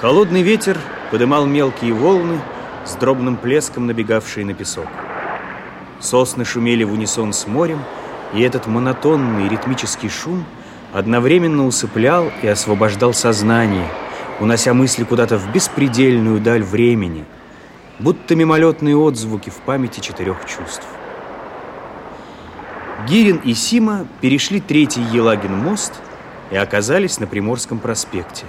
Холодный ветер подымал мелкие волны с дробным плеском, набегавшие на песок. Сосны шумели в унисон с морем, и этот монотонный ритмический шум одновременно усыплял и освобождал сознание, унося мысли куда-то в беспредельную даль времени, будто мимолетные отзвуки в памяти четырех чувств. Гирин и Сима перешли третий Елагин мост и оказались на Приморском проспекте,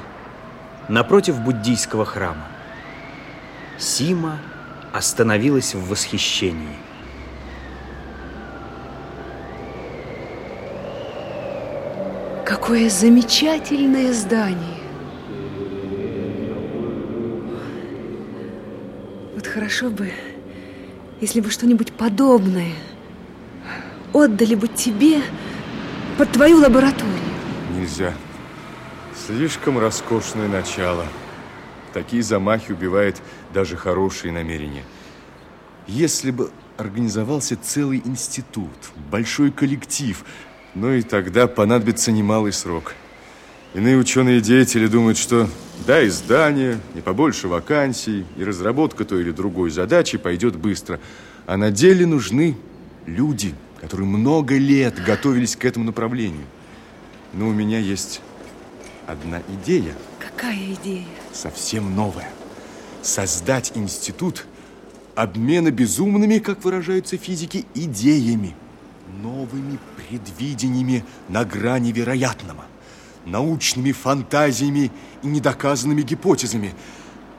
напротив буддийского храма. Сима остановилась в восхищении. Какое замечательное здание! Вот хорошо бы, если бы что-нибудь подобное – отдали бы тебе под твою лабораторию. Нельзя. Слишком роскошное начало. Такие замахи убивают даже хорошие намерения. Если бы организовался целый институт, большой коллектив, ну и тогда понадобится немалый срок. Иные ученые-деятели думают, что да, издание, и побольше вакансий, и разработка той или другой задачи пойдет быстро. А на деле нужны люди – которые много лет готовились к этому направлению. Но у меня есть одна идея. Какая идея? Совсем новая. Создать институт обмена безумными, как выражаются физики, идеями, новыми предвидениями на грани вероятного, научными фантазиями и недоказанными гипотезами,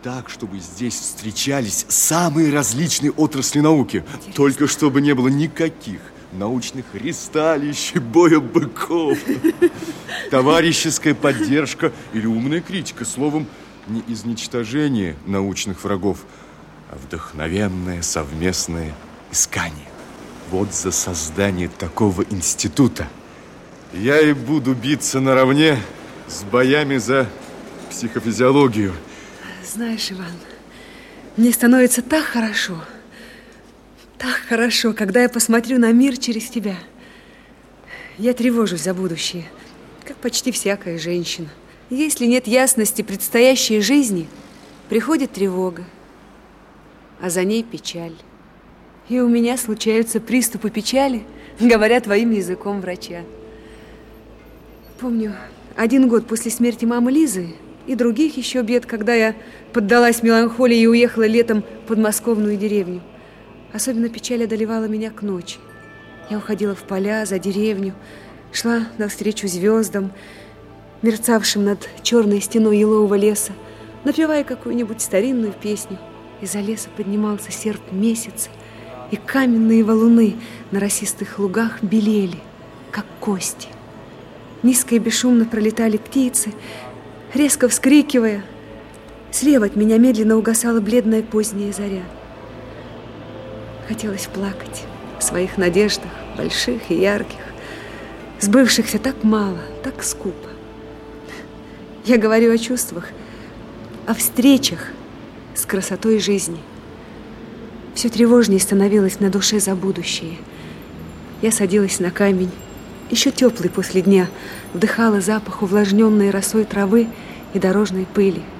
так, чтобы здесь встречались самые различные отрасли науки, Интересно. только чтобы не было никаких научных ристалищ, боя быков, товарищеская поддержка или умная критика. Словом, не изничтожение научных врагов, а вдохновенное совместное искание. Вот за создание такого института я и буду биться наравне с боями за психофизиологию. Знаешь, Иван, мне становится так хорошо – так хорошо, когда я посмотрю на мир через тебя. Я тревожусь за будущее, как почти всякая женщина. Если нет ясности предстоящей жизни, приходит тревога, а за ней печаль. И у меня случаются приступы печали, говоря твоим языком врача. Помню, один год после смерти мамы Лизы и других еще бед, когда я поддалась меланхолии и уехала летом в подмосковную деревню. Особенно печаль одолевала меня к ночи. Я уходила в поля, за деревню, шла навстречу звездам, мерцавшим над черной стеной елового леса, напевая какую-нибудь старинную песню. Из-за леса поднимался серп месяца, и каменные валуны на росистых лугах белели, как кости. Низко и бесшумно пролетали птицы, резко вскрикивая. Слева от меня медленно угасала бледная поздняя заря. Хотелось плакать о своих надеждах, больших и ярких. Сбывшихся так мало, так скупо. Я говорю о чувствах, о встречах с красотой жизни. Все тревожнее становилось на душе за будущее. Я садилась на камень, еще теплый после дня, вдыхала запах увлажненной росой травы и дорожной пыли –